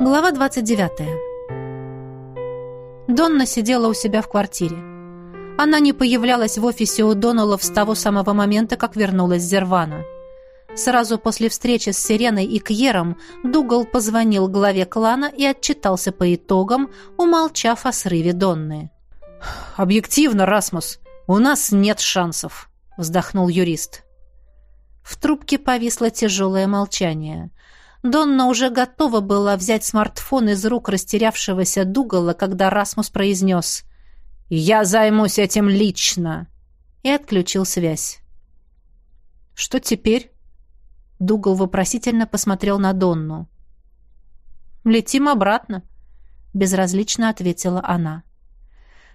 Глава 29. Донна сидела у себя в квартире. Она не появлялась в офисе у Доналов с того самого момента, как вернулась Зервана. Сразу после встречи с Сиреной и Кьером Дугал позвонил главе клана и отчитался по итогам, умолчав о срыве Донны. «Объективно, Расмус, у нас нет шансов», — вздохнул юрист. В трубке повисло тяжелое молчание. Донна уже готова была взять смартфон из рук растерявшегося Дугала, когда Расмус произнес «Я займусь этим лично!» и отключил связь. «Что теперь?» Дугал вопросительно посмотрел на Донну. «Летим обратно», — безразлично ответила она.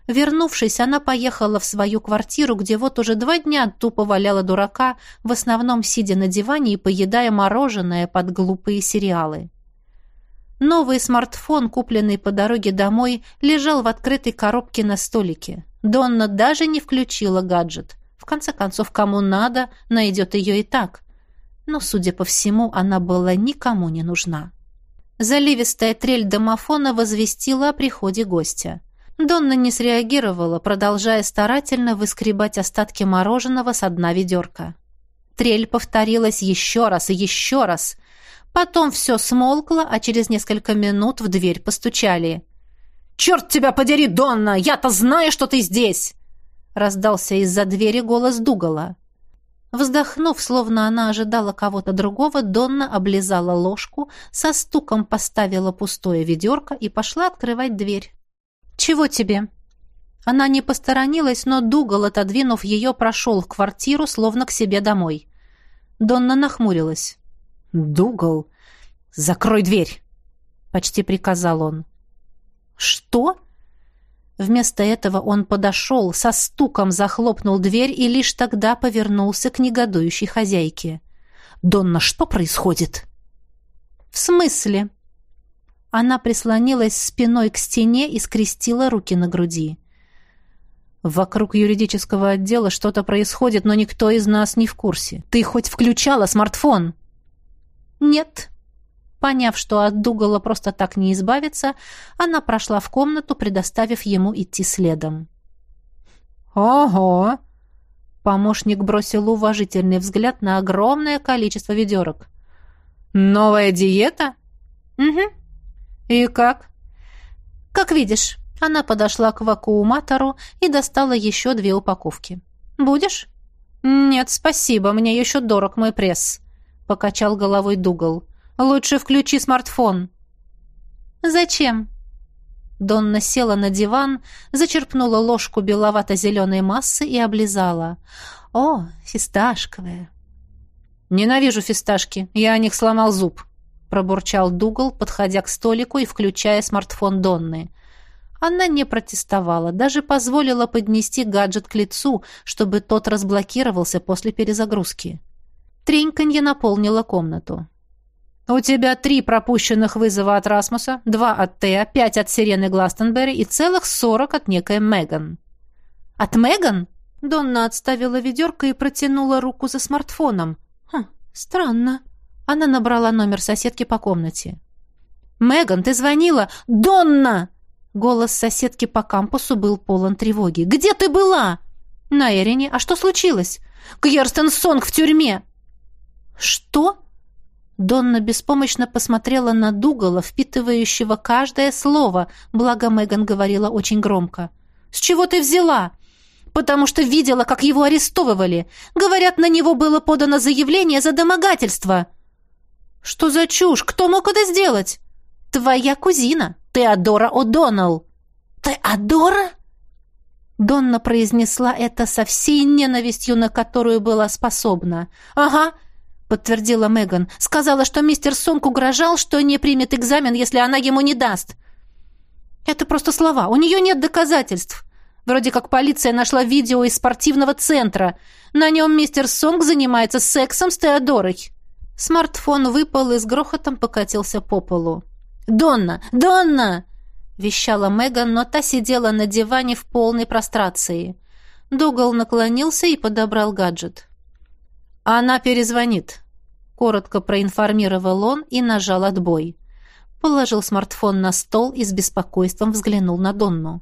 Вернувшись, она поехала в свою квартиру, где вот уже два дня тупо валяла дурака, в основном сидя на диване и поедая мороженое под глупые сериалы. Новый смартфон, купленный по дороге домой, лежал в открытой коробке на столике. Донна даже не включила гаджет. В конце концов, кому надо, найдет ее и так. Но, судя по всему, она была никому не нужна. Заливистая трель домофона возвестила о приходе гостя. Донна не среагировала, продолжая старательно выскребать остатки мороженого с дна ведерка. Трель повторилась еще раз и еще раз. Потом все смолкло, а через несколько минут в дверь постучали. «Черт тебя подери, Донна! Я-то знаю, что ты здесь!» Раздался из-за двери голос Дугала. Вздохнув, словно она ожидала кого-то другого, Донна облизала ложку, со стуком поставила пустое ведерко и пошла открывать дверь. «Чего тебе?» Она не посторонилась, но Дугал, отодвинув ее, прошел в квартиру, словно к себе домой. Донна нахмурилась. «Дугал, закрой дверь!» — почти приказал он. «Что?» Вместо этого он подошел, со стуком захлопнул дверь и лишь тогда повернулся к негодующей хозяйке. «Донна, что происходит?» «В смысле?» Она прислонилась спиной к стене и скрестила руки на груди. Вокруг юридического отдела что-то происходит, но никто из нас не в курсе. Ты хоть включала смартфон? Нет. Поняв, что от Дугала просто так не избавиться, она прошла в комнату, предоставив ему идти следом. Ого! Помощник бросил уважительный взгляд на огромное количество ведерок. Новая диета? Угу. «И как?» «Как видишь». Она подошла к вакууматору и достала еще две упаковки. «Будешь?» «Нет, спасибо, мне еще дорог мой пресс», — покачал головой Дугал. «Лучше включи смартфон». «Зачем?» Донна села на диван, зачерпнула ложку беловато-зеленой массы и облизала. «О, фисташковая!» «Ненавижу фисташки, я о них сломал зуб», пробурчал Дугал, подходя к столику и включая смартфон Донны. Она не протестовала, даже позволила поднести гаджет к лицу, чтобы тот разблокировался после перезагрузки. Треньканье наполнило комнату. «У тебя три пропущенных вызова от Расмуса, два от Теа, пять от Сирены Гластенберри и целых сорок от некой Меган». «От Меган?» Донна отставила ведерко и протянула руку за смартфоном. «Хм, странно». Она набрала номер соседки по комнате. «Меган, ты звонила? Донна!» Голос соседки по кампусу был полон тревоги. «Где ты была?» «На Эрине. А что случилось?» «Кьерстен Сонг в тюрьме!» «Что?» Донна беспомощно посмотрела на Дугала, впитывающего каждое слово, благо Меган говорила очень громко. «С чего ты взяла?» «Потому что видела, как его арестовывали. Говорят, на него было подано заявление за домогательство». «Что за чушь? Кто мог это сделать?» «Твоя кузина, Теодора О'Доннелл». «Теодора?» Донна произнесла это со всей ненавистью, на которую была способна. «Ага», — подтвердила Меган. «Сказала, что мистер Сонг угрожал, что не примет экзамен, если она ему не даст». «Это просто слова. У нее нет доказательств. Вроде как полиция нашла видео из спортивного центра. На нем мистер Сонг занимается сексом с Теодорой». Смартфон выпал и с грохотом покатился по полу. «Донна! Донна!» — вещала Меган, но та сидела на диване в полной прострации. Дугал наклонился и подобрал гаджет. «Она перезвонит», — коротко проинформировал он и нажал отбой. положил смартфон на стол и с беспокойством взглянул на Донну.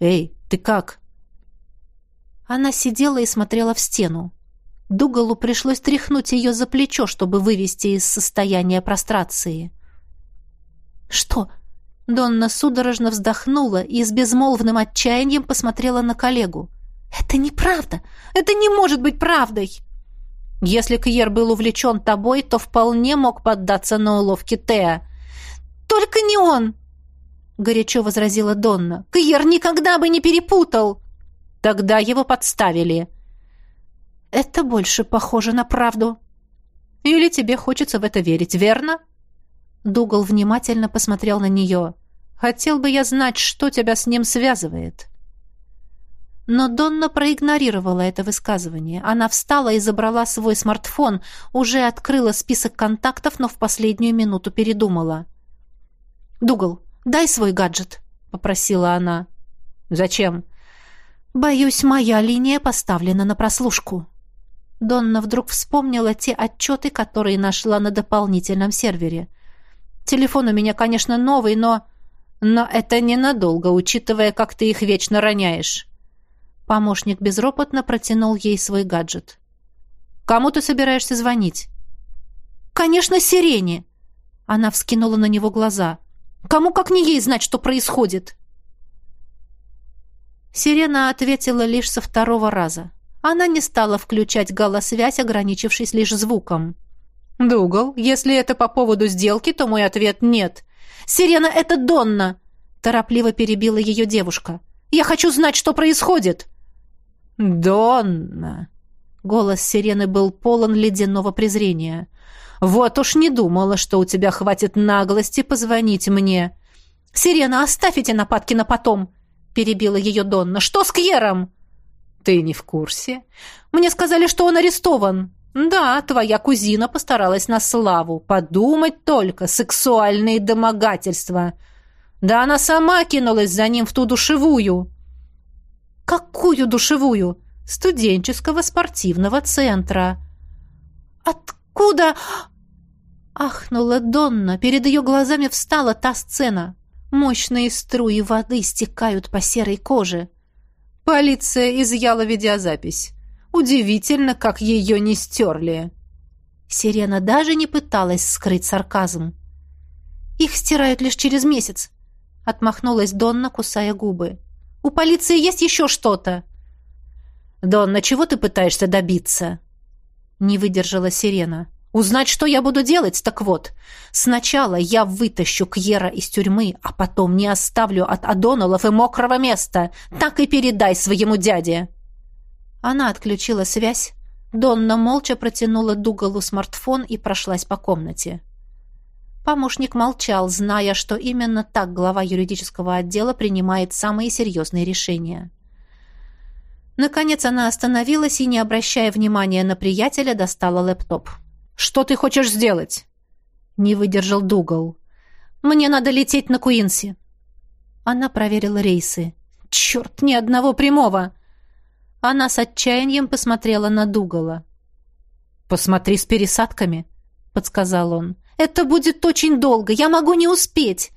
«Эй, ты как?» Она сидела и смотрела в стену. Дугалу пришлось тряхнуть ее за плечо, чтобы вывести из состояния прострации. «Что?» Донна судорожно вздохнула и с безмолвным отчаянием посмотрела на коллегу. «Это неправда! Это не может быть правдой!» «Если Кьер был увлечен тобой, то вполне мог поддаться на уловки Теа». «Только не он!» — горячо возразила Донна. «Кьер никогда бы не перепутал!» «Тогда его подставили». «Это больше похоже на правду». «Или тебе хочется в это верить, верно?» Дугал внимательно посмотрел на нее. «Хотел бы я знать, что тебя с ним связывает». Но Донна проигнорировала это высказывание. Она встала и забрала свой смартфон, уже открыла список контактов, но в последнюю минуту передумала. «Дугал, дай свой гаджет», — попросила она. «Зачем?» «Боюсь, моя линия поставлена на прослушку». Донна вдруг вспомнила те отчеты, которые нашла на дополнительном сервере. Телефон у меня, конечно, новый, но... Но это ненадолго, учитывая, как ты их вечно роняешь. Помощник безропотно протянул ей свой гаджет. «Кому ты собираешься звонить?» «Конечно, Сирене!» Она вскинула на него глаза. «Кому как не ей знать, что происходит?» Сирена ответила лишь со второго раза. Она не стала включать галосвязь, ограничившись лишь звуком. «Дугал, если это по поводу сделки, то мой ответ нет». «Сирена, это Донна!» — торопливо перебила ее девушка. «Я хочу знать, что происходит!» «Донна!» Голос Сирены был полон ледяного презрения. «Вот уж не думала, что у тебя хватит наглости позвонить мне!» «Сирена, оставите нападки на потом!» — перебила ее Донна. «Что с Кьером?» «Ты не в курсе?» «Мне сказали, что он арестован!» «Да, твоя кузина постаралась на славу. Подумать только, сексуальные домогательства. Да она сама кинулась за ним в ту душевую». «Какую душевую?» «Студенческого спортивного центра». «Откуда?» Ахнула Донна. Перед ее глазами встала та сцена. Мощные струи воды стекают по серой коже. Полиция изъяла видеозапись. Удивительно, как ее не стерли. Сирена даже не пыталась скрыть сарказм. «Их стирают лишь через месяц», — отмахнулась Донна, кусая губы. «У полиции есть еще что-то?» «Донна, чего ты пытаешься добиться?» Не выдержала Сирена. «Узнать, что я буду делать? Так вот, сначала я вытащу Кьера из тюрьмы, а потом не оставлю от Адоналов и мокрого места. Так и передай своему дяде!» Она отключила связь. Донна молча протянула Дугалу смартфон и прошлась по комнате. Помощник молчал, зная, что именно так глава юридического отдела принимает самые серьезные решения. Наконец она остановилась и, не обращая внимания на приятеля, достала лэптоп. «Что ты хочешь сделать?» Не выдержал Дугал. «Мне надо лететь на Куинси». Она проверила рейсы. «Черт, ни одного прямого!» Она с отчаянием посмотрела на Дугала. «Посмотри с пересадками», — подсказал он. «Это будет очень долго, я могу не успеть».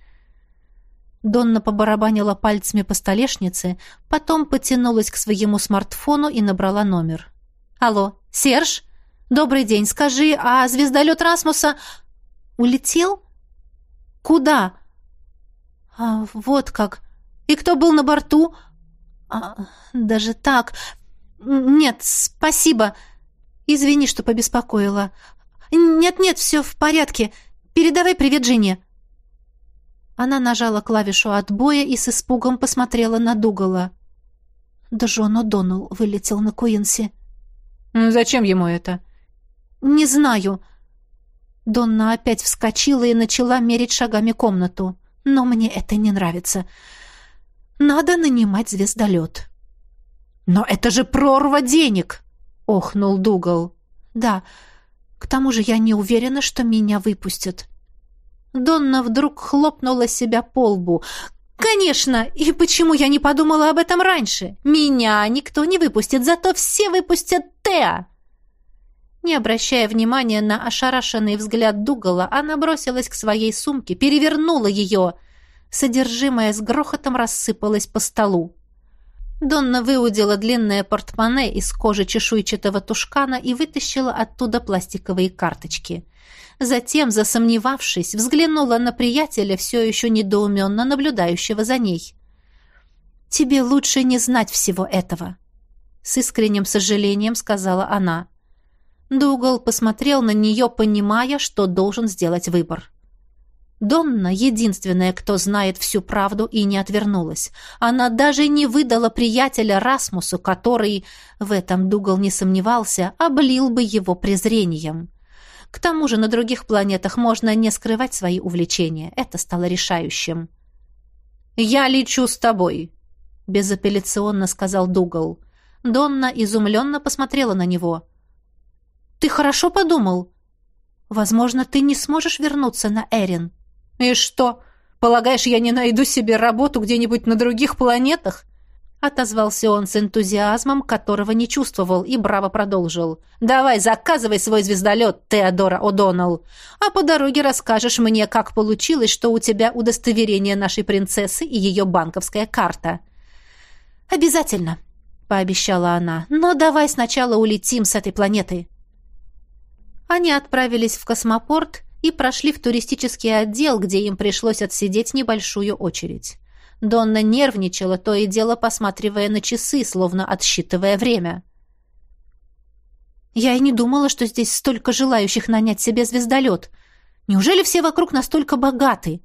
Донна побарабанила пальцами по столешнице, потом потянулась к своему смартфону и набрала номер. «Алло, Серж? Добрый день. Скажи, а звездолет Расмуса улетел? Куда? А, вот как. И кто был на борту? А, даже так? Нет, спасибо. Извини, что побеспокоила. Нет-нет, все в порядке. Передавай привет жене. Она нажала клавишу отбоя и с испугом посмотрела на Дугала. Джон О'Доннелл вылетел на Куинси. «Зачем ему это?» «Не знаю». Донна опять вскочила и начала мерить шагами комнату. «Но мне это не нравится. Надо нанимать звездолет». «Но это же прорва денег!» — охнул Дугал. «Да, к тому же я не уверена, что меня выпустят». Донна вдруг хлопнула себя по лбу. «Конечно! И почему я не подумала об этом раньше? Меня никто не выпустит, зато все выпустят Теа!» Не обращая внимания на ошарашенный взгляд Дугала, она бросилась к своей сумке, перевернула ее. Содержимое с грохотом рассыпалось по столу. Донна выудила длинное портмоне из кожи чешуйчатого тушкана и вытащила оттуда пластиковые карточки. Затем, засомневавшись, взглянула на приятеля, все еще недоуменно наблюдающего за ней. «Тебе лучше не знать всего этого», — с искренним сожалением сказала она. Дугал посмотрел на нее, понимая, что должен сделать выбор. Донна — единственная, кто знает всю правду и не отвернулась. Она даже не выдала приятеля Расмусу, который, в этом Дугал не сомневался, облил бы его презрением. К тому же на других планетах можно не скрывать свои увлечения. Это стало решающим. «Я лечу с тобой», — безапелляционно сказал Дугал. Донна изумленно посмотрела на него. Ты хорошо подумал? Возможно, ты не сможешь вернуться на Эрин. И что? Полагаешь, я не найду себе работу где-нибудь на других планетах? Отозвался он с энтузиазмом, которого не чувствовал, и браво продолжил. «Давай, заказывай свой звездолет, Теодора О'Доннелл, а по дороге расскажешь мне, как получилось, что у тебя удостоверение нашей принцессы и ее банковская карта». «Обязательно», — пообещала она, — «но давай сначала улетим с этой планеты». Они отправились в космопорт и прошли в туристический отдел, где им пришлось отсидеть небольшую очередь. Донна нервничала, то и дело посматривая на часы, словно отсчитывая время. «Я и не думала, что здесь столько желающих нанять себе звездолет. Неужели все вокруг настолько богаты?»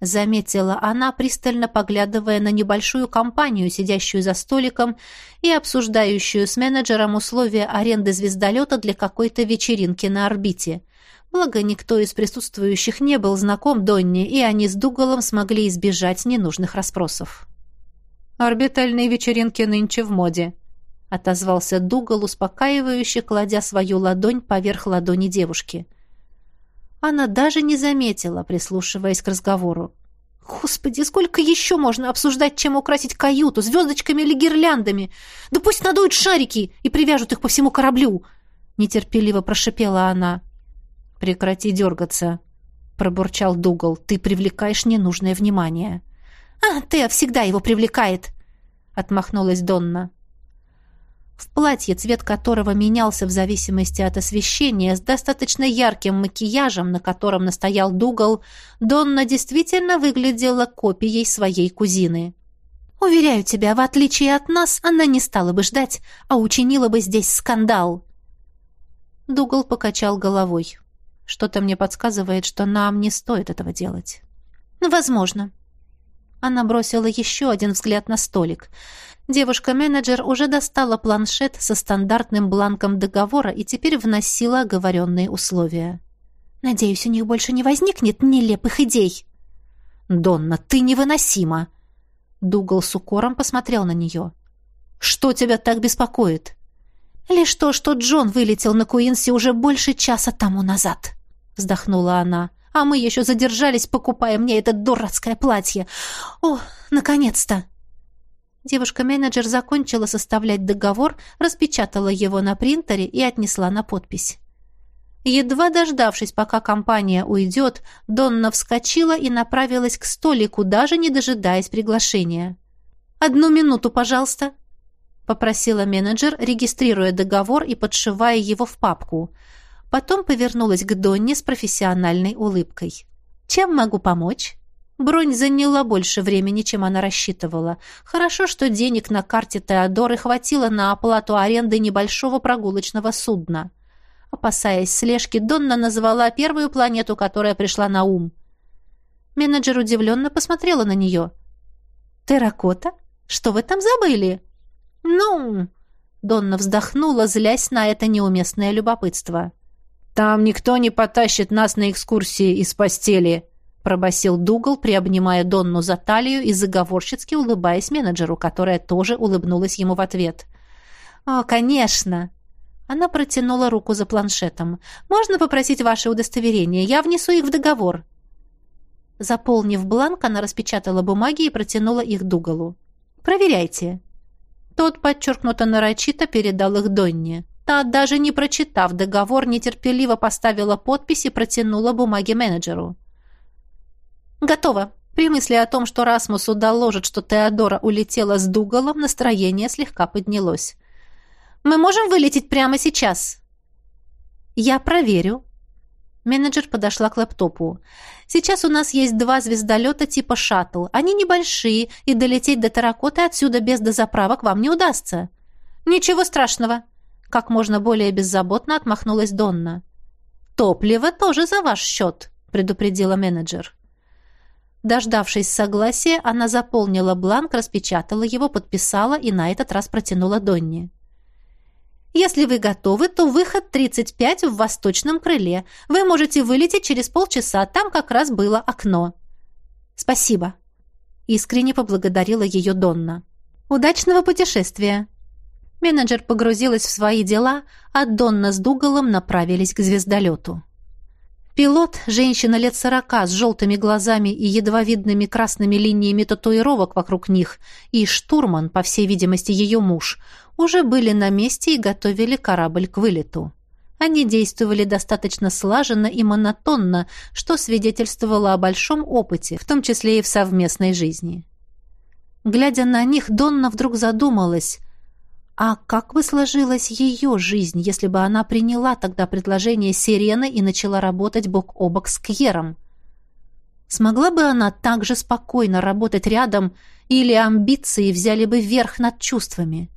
Заметила она, пристально поглядывая на небольшую компанию, сидящую за столиком и обсуждающую с менеджером условия аренды звездолета для какой-то вечеринки на орбите. Благо, никто из присутствующих не был знаком Донне, и они с Дугалом смогли избежать ненужных расспросов. «Орбитальные вечеринки нынче в моде», — отозвался Дугал, успокаивающе кладя свою ладонь поверх ладони девушки — она даже не заметила, прислушиваясь к разговору. Господи, сколько еще можно обсуждать, чем украсить каюту, звездочками или гирляндами? Да пусть надуют шарики и привяжут их по всему кораблю!» Нетерпеливо прошипела она. «Прекрати дергаться», — пробурчал Дугал. «Ты привлекаешь ненужное внимание». «А, ты всегда его привлекает», — отмахнулась Донна. В платье, цвет которого менялся в зависимости от освещения, с достаточно ярким макияжем, на котором настоял Дугал, Донна действительно выглядела копией своей кузины. «Уверяю тебя, в отличие от нас, она не стала бы ждать, а учинила бы здесь скандал». Дугал покачал головой. «Что-то мне подсказывает, что нам не стоит этого делать». «Возможно». Она бросила еще один взгляд на столик. Девушка-менеджер уже достала планшет со стандартным бланком договора и теперь вносила оговоренные условия. «Надеюсь, у них больше не возникнет нелепых идей». «Донна, ты невыносима!» Дугал с укором посмотрел на нее. «Что тебя так беспокоит?» «Лишь то, что Джон вылетел на Куинси уже больше часа тому назад», — вздохнула она. «А мы еще задержались, покупая мне это дурацкое платье. О, наконец-то!» Девушка-менеджер закончила составлять договор, распечатала его на принтере и отнесла на подпись. Едва дождавшись, пока компания уйдет, Донна вскочила и направилась к столику, даже не дожидаясь приглашения. «Одну минуту, пожалуйста», — попросила менеджер, регистрируя договор и подшивая его в папку. Потом повернулась к Донне с профессиональной улыбкой. «Чем могу помочь?» Бронь заняла больше времени, чем она рассчитывала. Хорошо, что денег на карте Теодоры хватило на оплату аренды небольшого прогулочного судна. Опасаясь слежки, Донна назвала первую планету, которая пришла на ум. Менеджер удивленно посмотрела на нее. «Терракота? Что вы там забыли?» «Ну...» Донна вздохнула, злясь на это неуместное любопытство. «Там никто не потащит нас на экскурсии из постели», пробасил Дугал, приобнимая Донну за талию и заговорщицки улыбаясь менеджеру, которая тоже улыбнулась ему в ответ. «О, конечно!» Она протянула руку за планшетом. «Можно попросить ваше удостоверение? Я внесу их в договор». Заполнив бланк, она распечатала бумаги и протянула их Дугалу. «Проверяйте». Тот подчеркнуто нарочито передал их Донне. Та, даже не прочитав договор, нетерпеливо поставила подпись и протянула бумаги менеджеру. «Готово», при мысли о том, что Расмусу доложит, что Теодора улетела с Дугалом, настроение слегка поднялось. «Мы можем вылететь прямо сейчас?» «Я проверю». Менеджер подошла к лэптопу. «Сейчас у нас есть два звездолета типа «Шаттл». Они небольшие, и долететь до Таракоты отсюда без дозаправок вам не удастся». «Ничего страшного», — как можно более беззаботно отмахнулась Донна. «Топливо тоже за ваш счет», — предупредила менеджер. Дождавшись согласия, она заполнила бланк, распечатала его, подписала и на этот раз протянула Донне. «Если вы готовы, то выход 35 в восточном крыле. Вы можете вылететь через полчаса, там как раз было окно». «Спасибо», — искренне поблагодарила ее Донна. «Удачного путешествия!» Менеджер погрузилась в свои дела, а Донна с Дугалом направились к звездолету. Пилот, женщина лет сорока, с желтыми глазами и едва видными красными линиями татуировок вокруг них, и штурман, по всей видимости, ее муж, уже были на месте и готовили корабль к вылету. Они действовали достаточно слаженно и монотонно, что свидетельствовало о большом опыте, в том числе и в совместной жизни. Глядя на них, Донна вдруг задумалась, а как бы сложилась ее жизнь, если бы она приняла тогда предложение Сирены и начала работать бок о бок с Кьером? Смогла бы она так же спокойно работать рядом, или амбиции взяли бы верх над чувствами?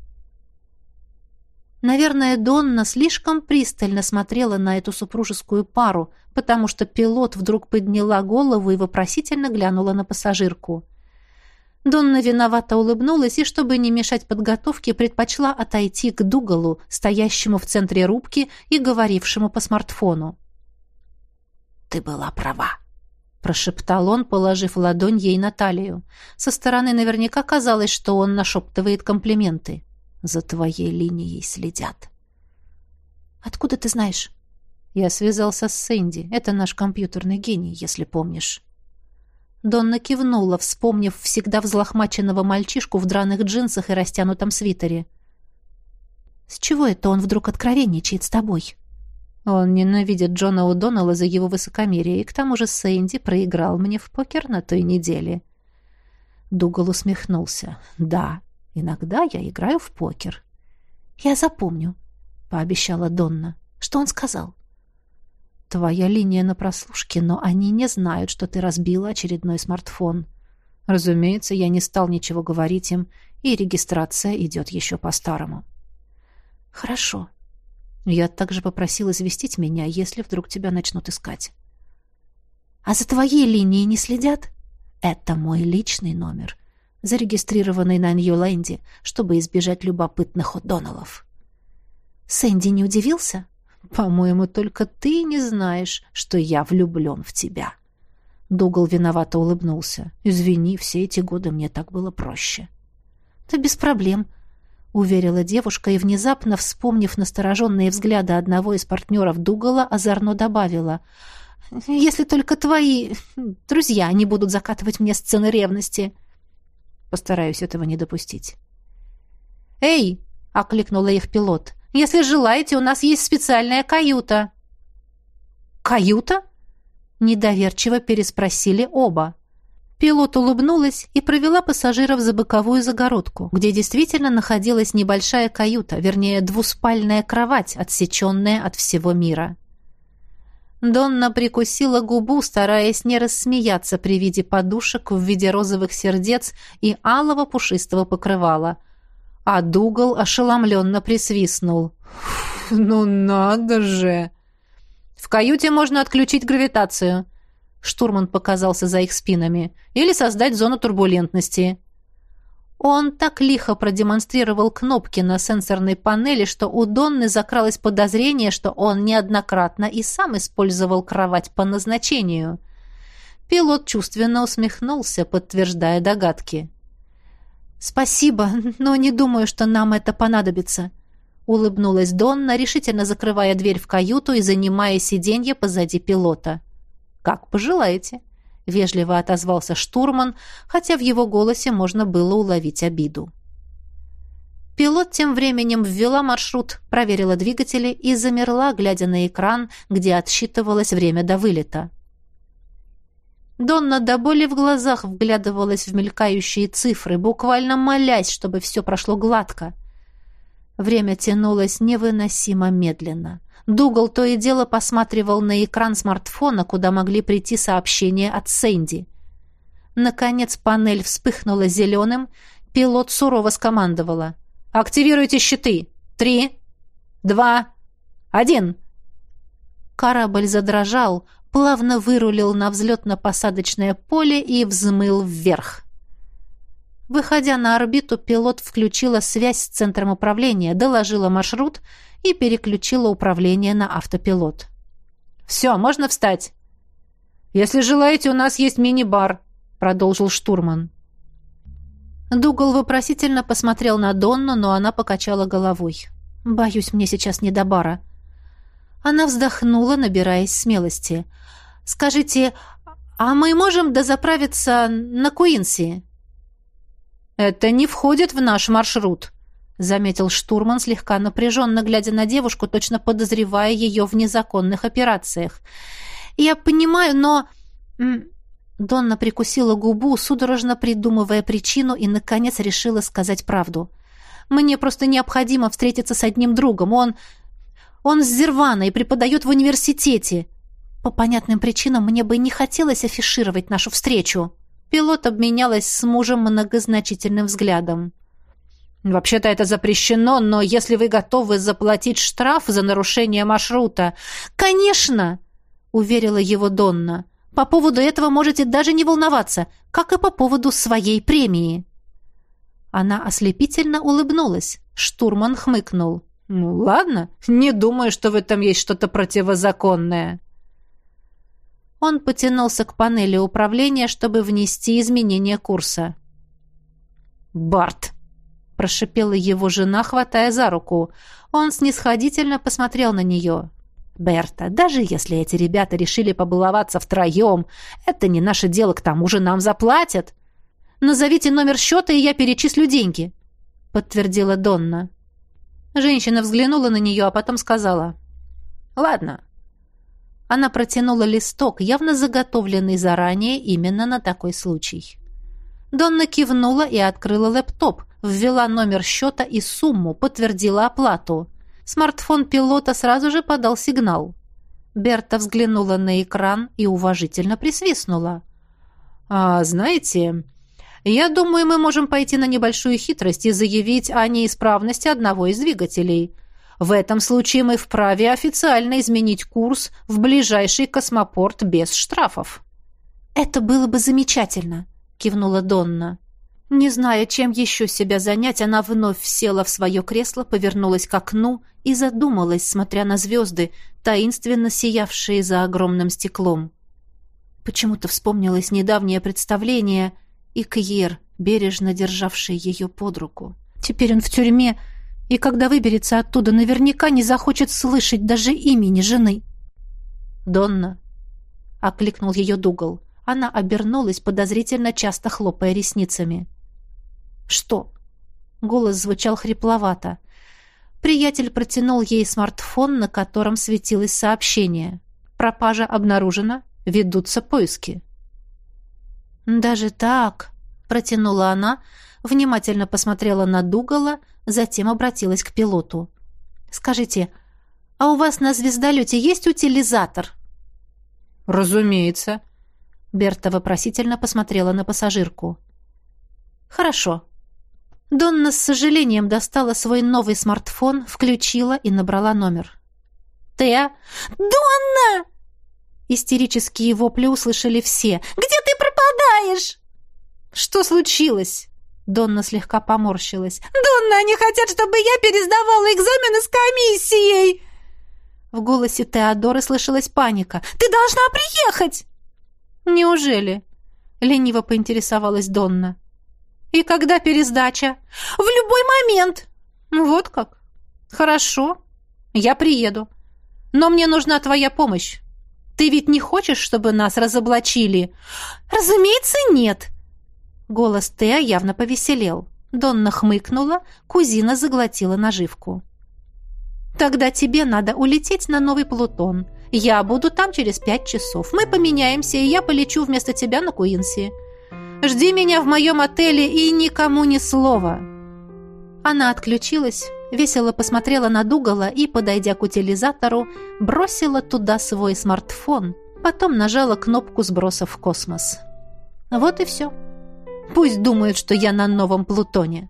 Наверное, Донна слишком пристально смотрела на эту супружескую пару, потому что пилот вдруг подняла голову и вопросительно глянула на пассажирку. Донна виновато улыбнулась и, чтобы не мешать подготовке, предпочла отойти к Дугалу, стоящему в центре рубки и говорившему по смартфону. «Ты была права», — прошептал он, положив ладонь ей на талию. Со стороны наверняка казалось, что он нашептывает комплименты. «За твоей линией следят». «Откуда ты знаешь?» «Я связался с Сэнди. Это наш компьютерный гений, если помнишь». Донна кивнула, вспомнив всегда взлохмаченного мальчишку в драных джинсах и растянутом свитере. «С чего это он вдруг откровенничает с тобой?» Он ненавидит Джона Удоннелла за его высокомерие, и к тому же Сэнди проиграл мне в покер на той неделе. Дугал усмехнулся. «Да, иногда я играю в покер». «Я запомню», — пообещала Донна. «Что он сказал?» Твоя линия на прослушке, но они не знают, что ты разбила очередной смартфон. Разумеется, я не стал ничего говорить им, и регистрация идет еще по-старому. Хорошо. Я также попросил известить меня, если вдруг тебя начнут искать. А за твоей линией не следят? Это мой личный номер, зарегистрированный на Нью-Ленде, чтобы избежать любопытных О'Доннеллов. Сэнди не удивился? По-моему, только ты не знаешь, что я влюблен в тебя. Дугал виновато улыбнулся. Извини, все эти годы мне так было проще. Да без проблем, уверила девушка и внезапно, вспомнив настороженные взгляды одного из партнеров Дугала, озорно добавила: если только твои друзья не будут закатывать мне сцены ревности. Постараюсь этого не допустить. «Эй!» — окликнула их пилот. Если желаете, у нас есть специальная каюта». «Каюта?» — недоверчиво переспросили оба. Пилот улыбнулась и провела пассажиров за боковую загородку, где действительно находилась небольшая каюта, вернее, двуспальная кровать, отсеченная от всего мира. Донна прикусила губу, стараясь не рассмеяться при виде подушек в виде розовых сердец и алого пушистого покрывала — а Дугал ошеломленно присвистнул. «Ну надо же!» «В каюте можно отключить гравитацию», — штурман показался за их спинами, «или создать зону турбулентности». Он так лихо продемонстрировал кнопки на сенсорной панели, что у Донны закралось подозрение, что он неоднократно и сам использовал кровать по назначению. Пилот чувственно усмехнулся, подтверждая догадки. «Спасибо, но не думаю, что нам это понадобится», — улыбнулась Донна, решительно закрывая дверь в каюту и занимая сиденье позади пилота. «Как пожелаете», — вежливо отозвался штурман, хотя в его голосе можно было уловить обиду. Пилот тем временем ввела маршрут, проверила двигатели и замерла, глядя на экран, где отсчитывалось время до вылета. Донна до боли в глазах вглядывалась в мелькающие цифры, буквально молясь, чтобы все прошло гладко. Время тянулось невыносимо медленно. Дугал то и дело посматривал на экран смартфона, куда могли прийти сообщения от Сэнди. Наконец панель вспыхнула зеленым, пилот сурово скомандовала. «Активируйте щиты! Три, два, один!» Корабль задрожал, плавно вырулил на взлетно-посадочное поле и взмыл вверх. Выходя на орбиту, пилот включила связь с центром управления, доложила маршрут и переключила управление на автопилот. «Все, можно встать?» «Если желаете, у нас есть мини-бар», — продолжил штурман. Дугал вопросительно посмотрел на Донну, но она покачала головой. «Боюсь, мне сейчас не до бара». Она вздохнула, набираясь смелости. «Скажите, а мы можем дозаправиться на Куинси?» «Это не входит в наш маршрут», — заметил штурман, слегка напряженно глядя на девушку, точно подозревая ее в незаконных операциях. «Я понимаю, но...» Донна прикусила губу, судорожно придумывая причину, и, наконец, решила сказать правду. «Мне просто необходимо встретиться с одним другом. Он... он с Зервана и преподает в университете. По понятным причинам мне бы не хотелось афишировать нашу встречу». Пилот обменялась с мужем многозначительным взглядом. «Вообще-то это запрещено, но если вы готовы заплатить штраф за нарушение маршрута...» «Конечно!» — уверила его Донна. «По поводу этого можете даже не волноваться, как и по поводу своей премии». Она ослепительно улыбнулась. Штурман хмыкнул. «Ну ладно, не думаю, что в этом есть что-то противозаконное». Он потянулся к панели управления, чтобы внести изменение курса. «Барт!» – прошипела его жена, хватая за руку. Он снисходительно посмотрел на нее. «Берта, даже если эти ребята решили побаловаться втроем, это не наше дело, к тому же нам заплатят. Назовите номер счета, и я перечислю деньги», – подтвердила Донна. Женщина взглянула на нее, а потом сказала. «Ладно, она протянула листок, явно заготовленный заранее именно на такой случай. Донна кивнула и открыла лэптоп, ввела номер счета и сумму, подтвердила оплату. Смартфон пилота сразу же подал сигнал. Берта взглянула на экран и уважительно присвистнула. «А, знаете, я думаю, мы можем пойти на небольшую хитрость и заявить о неисправности одного из двигателей. В этом случае мы вправе официально изменить курс в ближайший космопорт без штрафов. Это было бы замечательно, кивнула Донна. Не зная, чем еще себя занять, она вновь села в свое кресло, повернулась к окну и задумалась, смотря на звезды, таинственно сиявшие за огромным стеклом. Почему-то вспомнилось недавнее представление и Кьер, бережно державший ее под руку. Теперь он в тюрьме, и когда выберется оттуда, наверняка не захочет слышать даже имени жены. «Донна!» — окликнул ее Дугал. Она обернулась, подозрительно часто хлопая ресницами. «Что?» — голос звучал хрипловато. Приятель протянул ей смартфон, на котором светилось сообщение. «Пропажа обнаружена. Ведутся поиски». «Даже так?» — протянула она, внимательно посмотрела на Дугала — затем обратилась к пилоту. «Скажите, а у вас на звездолете есть утилизатор?» «Разумеется». Берта вопросительно посмотрела на пассажирку. «Хорошо». Донна с сожалением достала свой новый смартфон, включила и набрала номер. «Теа?» «Донна!» Истерические вопли услышали все. «Где пропадаешь?» «Что случилось?» Донна слегка поморщилась. «Донна, они хотят, чтобы я пересдавала экзамены с комиссией!» В голосе Теодоры слышалась паника. «Ты должна приехать!» «Неужели?» — лениво поинтересовалась Донна. «И когда пересдача?» «В любой момент!» «Вот как? Хорошо, я приеду. Но мне нужна твоя помощь. Ты ведь не хочешь, чтобы нас разоблачили?» «Разумеется, нет!» Голос Теа явно повеселел. Донна хмыкнула, кузина заглотила наживку. «Тогда тебе надо улететь на новый Плутон. Я буду там через пять часов. Мы поменяемся, и я полечу вместо тебя на Куинси. Жди меня в моем отеле и никому ни слова». Она отключилась, весело посмотрела на Дугала и, подойдя к утилизатору, бросила туда свой смартфон, потом нажала кнопку сброса в космос. Вот и все. Пусть думают, что я на новом Плутоне.